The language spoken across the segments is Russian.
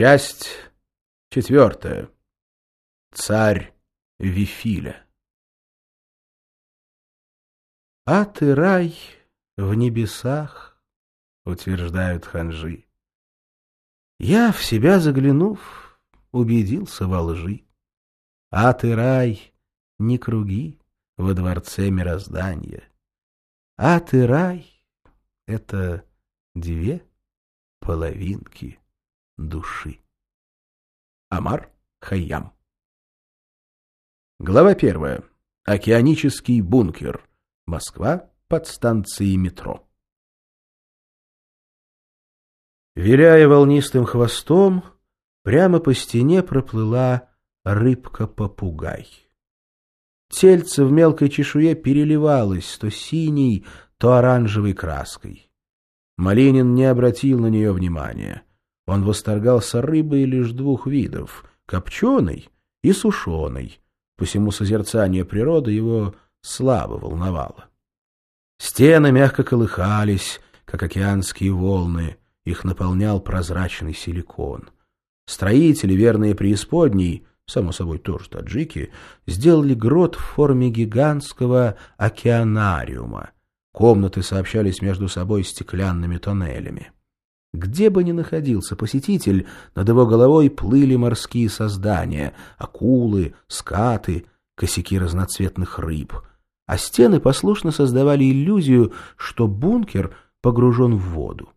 Часть четвертая. Царь Вифиля. А ты рай в небесах, утверждают ханжи. Я, в себя заглянув, убедился во лжи. А ты рай не круги во дворце мироздания. А ты рай — это две половинки души. Амар Хайям Глава первая. Океанический бункер. Москва под станцией метро. Виляя волнистым хвостом, прямо по стене проплыла рыбка-попугай. Тельце в мелкой чешуе переливалось то синей, то оранжевой краской. Малинин не обратил на нее внимания. Он восторгался рыбой лишь двух видов — копченой и сушеной. Посему созерцание природы его слабо волновало. Стены мягко колыхались, как океанские волны, их наполнял прозрачный силикон. Строители, верные преисподней, само собой тоже таджики, сделали грот в форме гигантского океанариума. Комнаты сообщались между собой стеклянными тоннелями. Где бы ни находился посетитель, над его головой плыли морские создания — акулы, скаты, косяки разноцветных рыб. А стены послушно создавали иллюзию, что бункер погружен в воду.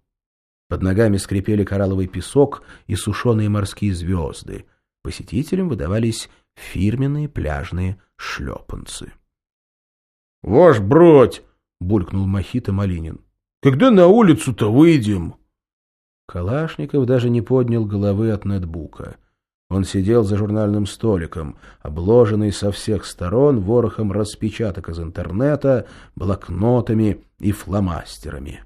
Под ногами скрипели коралловый песок и сушеные морские звезды. Посетителям выдавались фирменные пляжные шлепанцы. — Ваш бродь! — булькнул Махита Малинин. — Когда на улицу-то выйдем? — Калашников даже не поднял головы от нетбука. Он сидел за журнальным столиком, обложенный со всех сторон ворохом распечаток из интернета, блокнотами и фломастерами.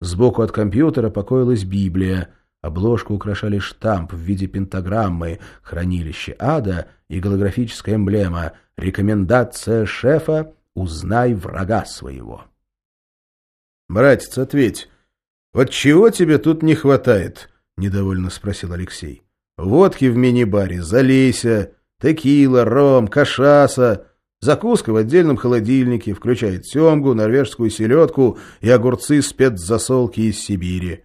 Сбоку от компьютера покоилась Библия, обложку украшали штамп в виде пентаграммы «Хранилище ада» и голографическая эмблема «Рекомендация шефа «Узнай врага своего». «Братец, ответь, «Вот чего тебе тут не хватает?» — недовольно спросил Алексей. «Водки в мини-баре, залейся, текила, ром, кашаса, закуска в отдельном холодильнике, включает семгу, норвежскую селедку и огурцы спецзасолки из Сибири.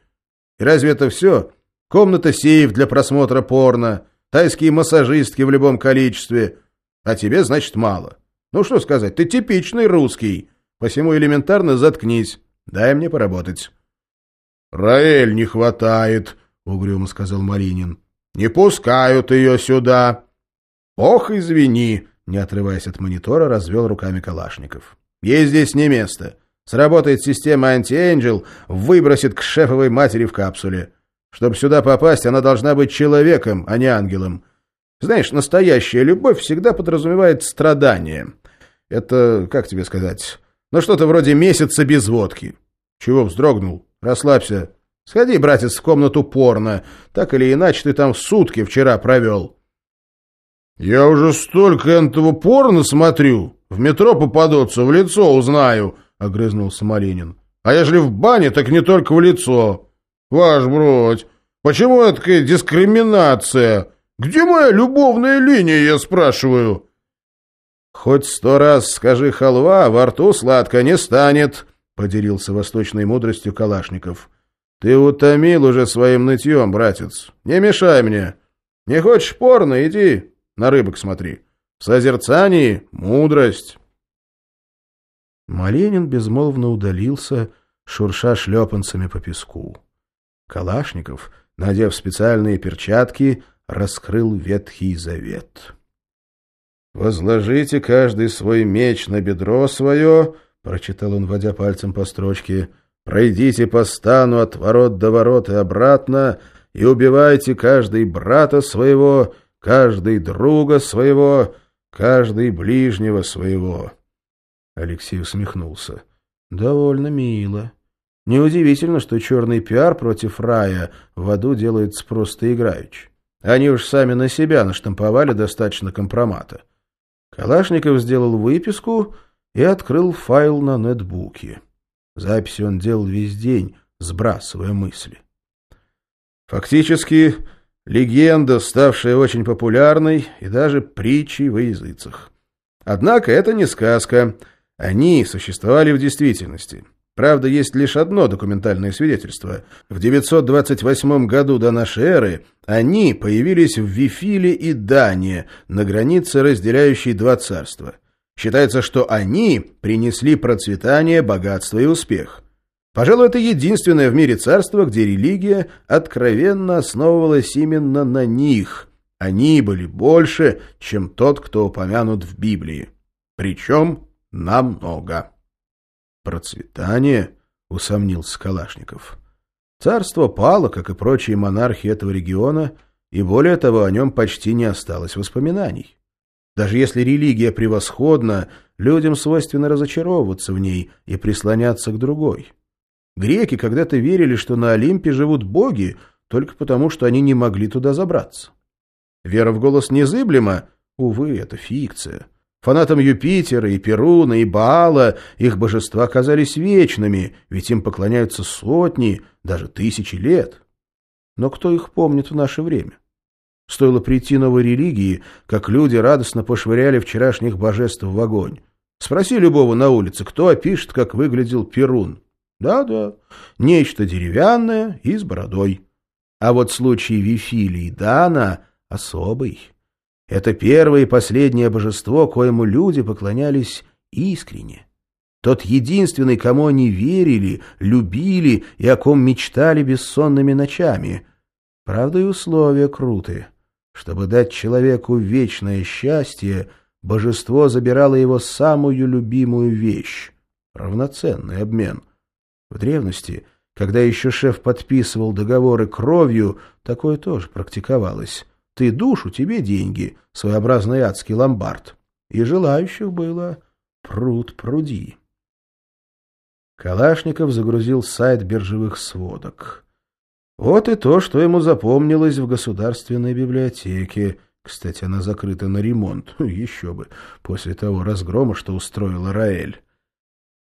И разве это все? Комната-сейф для просмотра порно, тайские массажистки в любом количестве. А тебе, значит, мало. Ну что сказать, ты типичный русский, посему элементарно заткнись, дай мне поработать». «Раэль не хватает», — угрюмо сказал Маринин. «Не пускают ее сюда». «Ох, извини», — не отрываясь от монитора, развел руками Калашников. «Ей здесь не место. Сработает система антиэнджел, выбросит к шефовой матери в капсуле. Чтобы сюда попасть, она должна быть человеком, а не ангелом. Знаешь, настоящая любовь всегда подразумевает страдание. Это, как тебе сказать, ну что-то вроде месяца без водки. Чего вздрогнул? Расслабься. Сходи, братец, в комнату порно. Так или иначе, ты там сутки вчера провел. Я уже столько этого порно смотрю. В метро попадутся, в лицо узнаю, — огрызнулся Малинин. А ежели в бане, так не только в лицо. Ваш бродь, почему такая дискриминация? Где моя любовная линия, я спрашиваю? Хоть сто раз скажи халва, во рту сладко не станет, поделился восточной мудростью Калашников. «Ты утомил уже своим нытьем, братец. Не мешай мне. Не хочешь порно, иди на рыбок смотри. В созерцании мудрость». Маленин безмолвно удалился, шурша шлепанцами по песку. Калашников, надев специальные перчатки, раскрыл Ветхий Завет. «Возложите каждый свой меч на бедро свое», — прочитал он, водя пальцем по строчке, — «пройдите по стану от ворот до ворот и обратно, и убивайте каждый брата своего, каждый друга своего, каждый ближнего своего». Алексей усмехнулся. «Довольно мило. Неудивительно, что черный пиар против рая в аду делается просто играючи. Они уж сами на себя наштамповали достаточно компромата». Калашников сделал выписку и открыл файл на нетбуке. Записи он делал весь день, сбрасывая мысли. Фактически, легенда, ставшая очень популярной и даже притчей во языцах. Однако это не сказка. Они существовали в действительности. Правда, есть лишь одно документальное свидетельство. В 928 году до нашей эры они появились в Вифиле и Дане, на границе, разделяющей два царства. Считается, что они принесли процветание, богатство и успех. Пожалуй, это единственное в мире царство, где религия откровенно основывалась именно на них. Они были больше, чем тот, кто упомянут в Библии. Причем намного. «Процветание?» — усомнился Калашников. «Царство пало, как и прочие монархи этого региона, и более того, о нем почти не осталось воспоминаний. Даже если религия превосходна, людям свойственно разочаровываться в ней и прислоняться к другой. Греки когда-то верили, что на Олимпе живут боги, только потому, что они не могли туда забраться. Вера в голос незыблема, увы, это фикция». Фанатам Юпитера и Перуна и Баала их божества казались вечными, ведь им поклоняются сотни, даже тысячи лет. Но кто их помнит в наше время? Стоило прийти новой религии, как люди радостно пошвыряли вчерашних божеств в огонь. Спроси любого на улице, кто опишет, как выглядел Перун. Да-да, нечто деревянное и с бородой. А вот случай Вифилии и Дана особый. Это первое и последнее божество, коему люди поклонялись искренне. Тот единственный, кому они верили, любили и о ком мечтали бессонными ночами. Правда, и условия крутые. Чтобы дать человеку вечное счастье, божество забирало его самую любимую вещь — равноценный обмен. В древности, когда еще шеф подписывал договоры кровью, такое тоже практиковалось. Ты душу, тебе деньги, своеобразный адский ломбард. И желающих было пруд пруди. Калашников загрузил сайт биржевых сводок. Вот и то, что ему запомнилось в государственной библиотеке. Кстати, она закрыта на ремонт. Еще бы, после того разгрома, что устроила Раэль.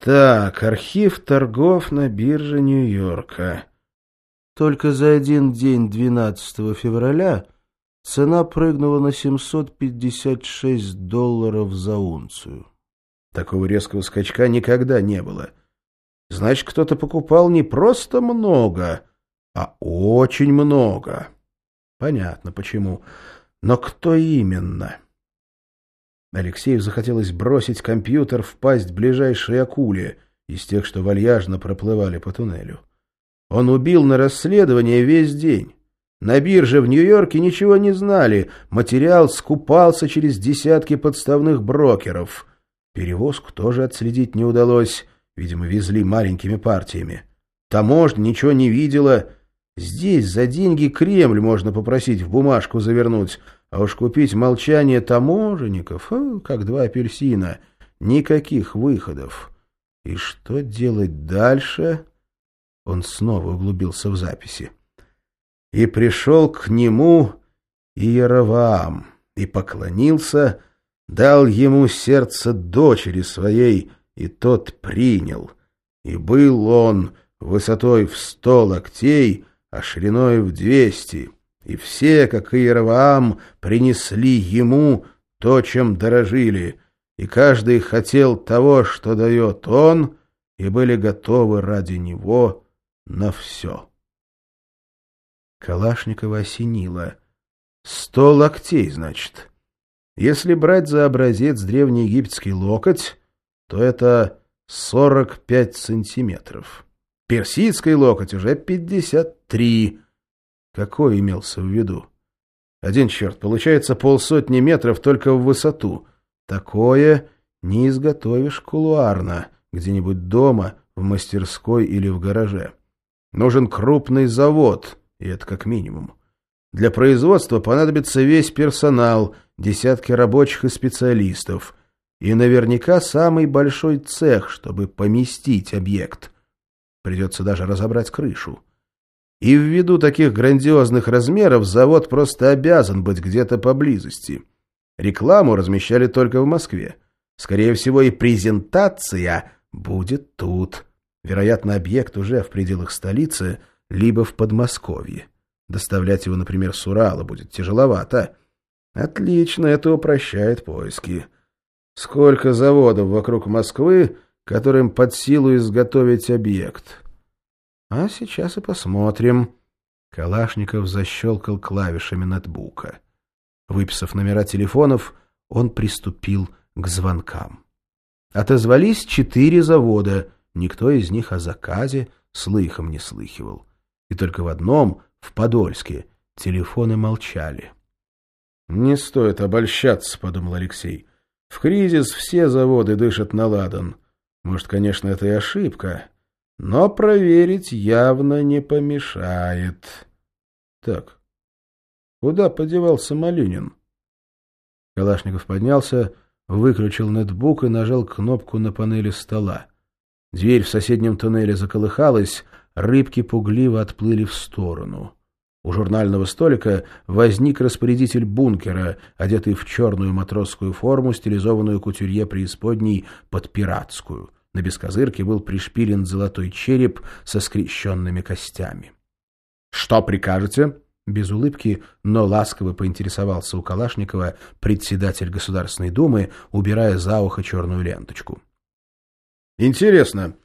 Так, архив торгов на бирже Нью-Йорка. Только за один день 12 февраля Цена прыгнула на 756 долларов за унцию. Такого резкого скачка никогда не было. Значит, кто-то покупал не просто много, а очень много. Понятно, почему. Но кто именно? Алексею захотелось бросить компьютер в пасть ближайшей акуле из тех, что вальяжно проплывали по туннелю. Он убил на расследование весь день. На бирже в Нью-Йорке ничего не знали, материал скупался через десятки подставных брокеров. Перевозку тоже отследить не удалось, видимо, везли маленькими партиями. Таможня ничего не видела. Здесь за деньги Кремль можно попросить в бумажку завернуть, а уж купить молчание таможенников, о, как два апельсина, никаких выходов. И что делать дальше? Он снова углубился в записи и пришел к нему Иераваам, и поклонился, дал ему сердце дочери своей, и тот принял. И был он высотой в сто локтей, а шириной в двести, и все, как Иераваам, принесли ему то, чем дорожили, и каждый хотел того, что дает он, и были готовы ради него на все. Калашникова осенило. Сто локтей, значит. Если брать за образец древнеегипетский локоть, то это сорок пять сантиметров. Персидский локоть уже пятьдесят три. Какой имелся в виду? Один черт, получается полсотни метров только в высоту. Такое не изготовишь кулуарно, где-нибудь дома, в мастерской или в гараже. Нужен крупный завод — и это как минимум. Для производства понадобится весь персонал, десятки рабочих и специалистов, и наверняка самый большой цех, чтобы поместить объект. Придется даже разобрать крышу. И ввиду таких грандиозных размеров завод просто обязан быть где-то поблизости. Рекламу размещали только в Москве. Скорее всего, и презентация будет тут. Вероятно, объект уже в пределах столицы – либо в Подмосковье. Доставлять его, например, с Урала будет тяжеловато. Отлично, это упрощает поиски. Сколько заводов вокруг Москвы, которым под силу изготовить объект? А сейчас и посмотрим. Калашников защелкал клавишами ноутбука. Выписав номера телефонов, он приступил к звонкам. Отозвались четыре завода, никто из них о заказе слыхом не слыхивал. И только в одном, в Подольске, телефоны молчали. «Не стоит обольщаться», — подумал Алексей. «В кризис все заводы дышат на ладан. Может, конечно, это и ошибка, но проверить явно не помешает. Так, куда подевался Малинин? Калашников поднялся, выключил ноутбук и нажал кнопку на панели стола. Дверь в соседнем туннеле заколыхалась, рыбки пугливо отплыли в сторону. У журнального столика возник распорядитель бункера, одетый в черную матросскую форму, стилизованную кутюрье преисподней под пиратскую. На бескозырке был пришпилен золотой череп со скрещенными костями. — Что прикажете? — без улыбки, но ласково поинтересовался у Калашникова председатель Государственной Думы, убирая за ухо черную ленточку. — Интересно,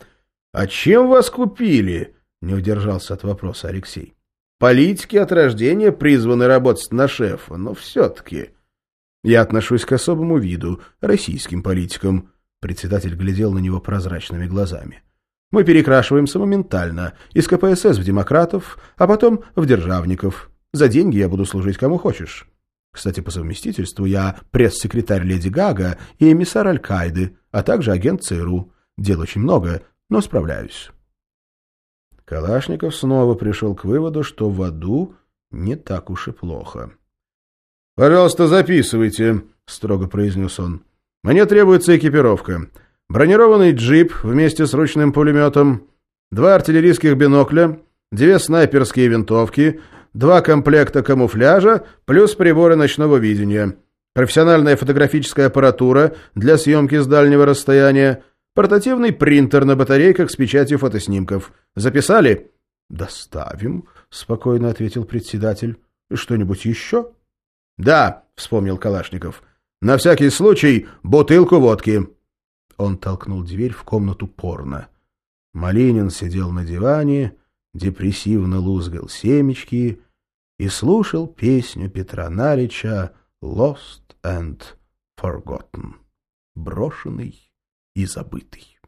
а чем вас купили? — не удержался от вопроса Алексей. — Политики от рождения призваны работать на шефа, но все-таки... Я отношусь к особому виду, российским политикам, Председатель глядел на него прозрачными глазами. «Мы перекрашиваемся моментально, из КПСС в демократов, а потом в державников. За деньги я буду служить кому хочешь. Кстати, по совместительству я пресс-секретарь Леди Гага и эмиссар Аль-Каиды, а также агент ЦРУ. Дел очень много, но справляюсь». Калашников снова пришел к выводу, что в аду не так уж и плохо. «Пожалуйста, записывайте», — строго произнес он. Мне требуется экипировка. Бронированный джип вместе с ручным пулеметом, два артиллерийских бинокля, две снайперские винтовки, два комплекта камуфляжа плюс приборы ночного видения, профессиональная фотографическая аппаратура для съемки с дальнего расстояния, портативный принтер на батарейках с печатью фотоснимков. Записали? «Доставим», — спокойно ответил председатель. «Что-нибудь еще?» «Да», — вспомнил Калашников. На всякий случай бутылку водки. Он толкнул дверь в комнату порно. Малинин сидел на диване, депрессивно лузгал семечки и слушал песню Петра Налича «Lost and Forgotten» — брошенный и забытый.